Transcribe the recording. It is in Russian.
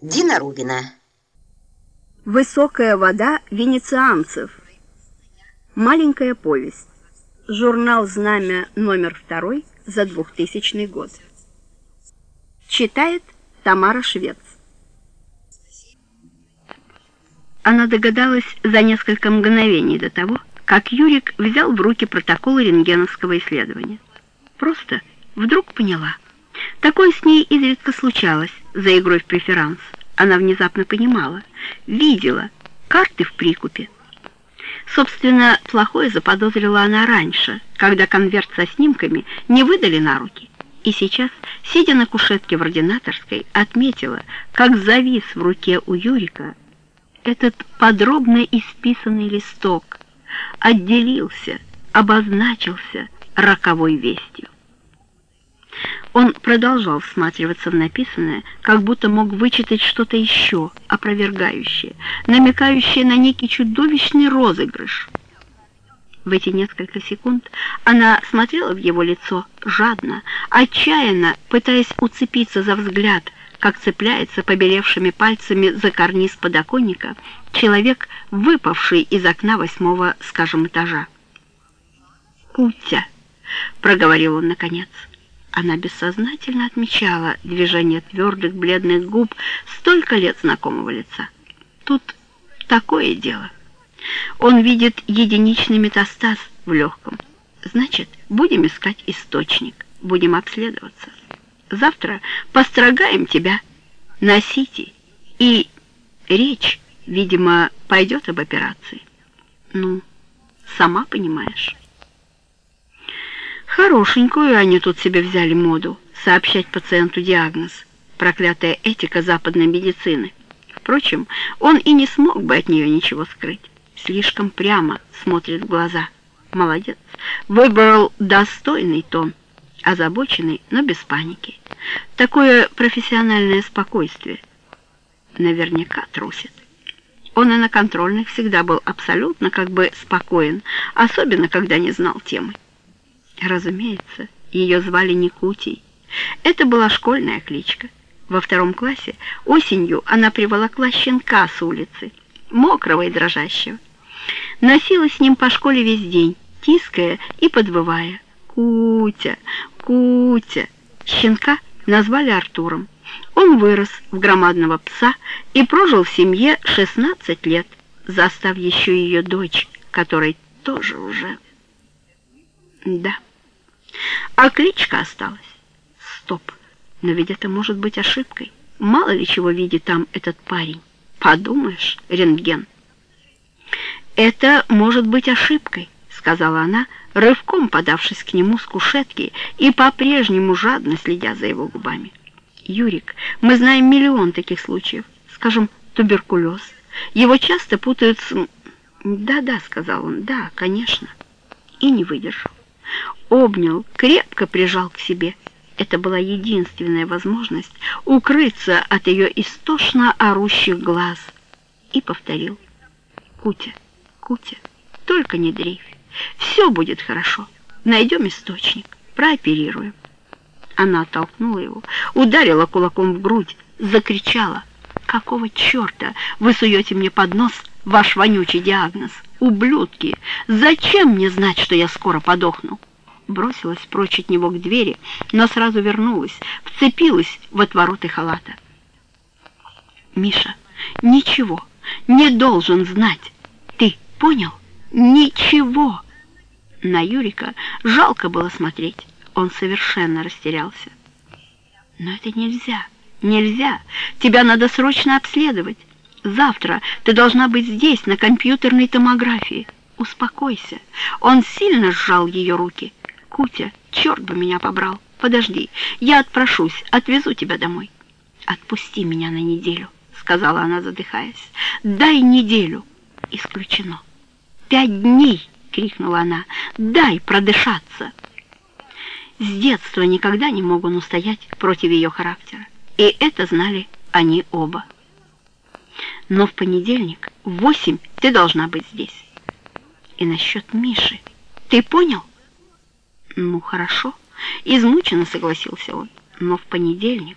Дина Рубина. Высокая вода венецианцев. Маленькая повесть. Журнал «Знамя» номер второй за 2000 год. Читает Тамара Швец. Она догадалась за несколько мгновений до того, как Юрик взял в руки протокол рентгеновского исследования. Просто вдруг поняла – Такое с ней изредка случалось за игрой в преферанс. Она внезапно понимала, видела карты в прикупе. Собственно, плохое заподозрила она раньше, когда конверт со снимками не выдали на руки. И сейчас, сидя на кушетке в ординаторской, отметила, как завис в руке у Юрика этот подробно исписанный листок, отделился, обозначился роковой вестью. Он продолжал всматриваться в написанное, как будто мог вычитать что-то еще, опровергающее, намекающее на некий чудовищный розыгрыш. В эти несколько секунд она смотрела в его лицо жадно, отчаянно, пытаясь уцепиться за взгляд, как цепляется побелевшими пальцами за карниз подоконника человек, выпавший из окна восьмого, скажем, этажа. «Кутя», — проговорил он наконец, — она бессознательно отмечала движение твердых бледных губ столько лет знакомого лица. Тут такое дело. Он видит единичный метастаз в легком. Значит, будем искать источник, будем обследоваться. Завтра построгаем тебя на Сити, и речь, видимо, пойдет об операции. Ну, сама понимаешь». Хорошенькую они тут себе взяли моду сообщать пациенту диагноз. Проклятая этика западной медицины. Впрочем, он и не смог бы от нее ничего скрыть. Слишком прямо смотрит в глаза. Молодец. Выбрал достойный тон. Озабоченный, но без паники. Такое профессиональное спокойствие. Наверняка трусит. Он и на контрольных всегда был абсолютно как бы спокоен, особенно когда не знал темы. Разумеется, ее звали Никутий. Это была школьная кличка. Во втором классе осенью она приволокла щенка с улицы, мокрого и дрожащего. Носила с ним по школе весь день, тиская и подвывая. «Кутя! Кутя!» Щенка назвали Артуром. Он вырос в громадного пса и прожил в семье 16 лет, застав еще ее дочь, которой тоже уже... Да. А кличка осталась. Стоп, но ведь это может быть ошибкой. Мало ли чего видит там этот парень. Подумаешь, рентген. Это может быть ошибкой, сказала она, рывком подавшись к нему с кушетки и по-прежнему жадно следя за его губами. Юрик, мы знаем миллион таких случаев. Скажем, туберкулез. Его часто путают с... Да-да, сказал он, да, конечно. И не выдержал обнял, крепко прижал к себе. Это была единственная возможность укрыться от ее истошно орущих глаз. И повторил. «Кутя, Кутя, только не дрейфь. Все будет хорошо. Найдем источник, прооперируем». Она оттолкнула его, ударила кулаком в грудь, закричала. «Какого черта вы суете мне под нос ваш вонючий диагноз? Ублюдки! Зачем мне знать, что я скоро подохну?» Бросилась прочь от него к двери, но сразу вернулась, вцепилась в отвороты халата. «Миша, ничего, не должен знать. Ты понял? Ничего!» На Юрика жалко было смотреть. Он совершенно растерялся. «Но это нельзя, нельзя. Тебя надо срочно обследовать. Завтра ты должна быть здесь, на компьютерной томографии. Успокойся». Он сильно сжал ее руки. Кутя, черт бы меня побрал. Подожди, я отпрошусь, отвезу тебя домой. Отпусти меня на неделю, сказала она, задыхаясь. Дай неделю. Исключено. Пять дней, крикнула она. Дай продышаться. С детства никогда не мог он устоять против ее характера. И это знали они оба. Но в понедельник в восемь ты должна быть здесь. И насчет Миши. Ты понял? «Ну, хорошо», — измученно согласился он. «Но в понедельник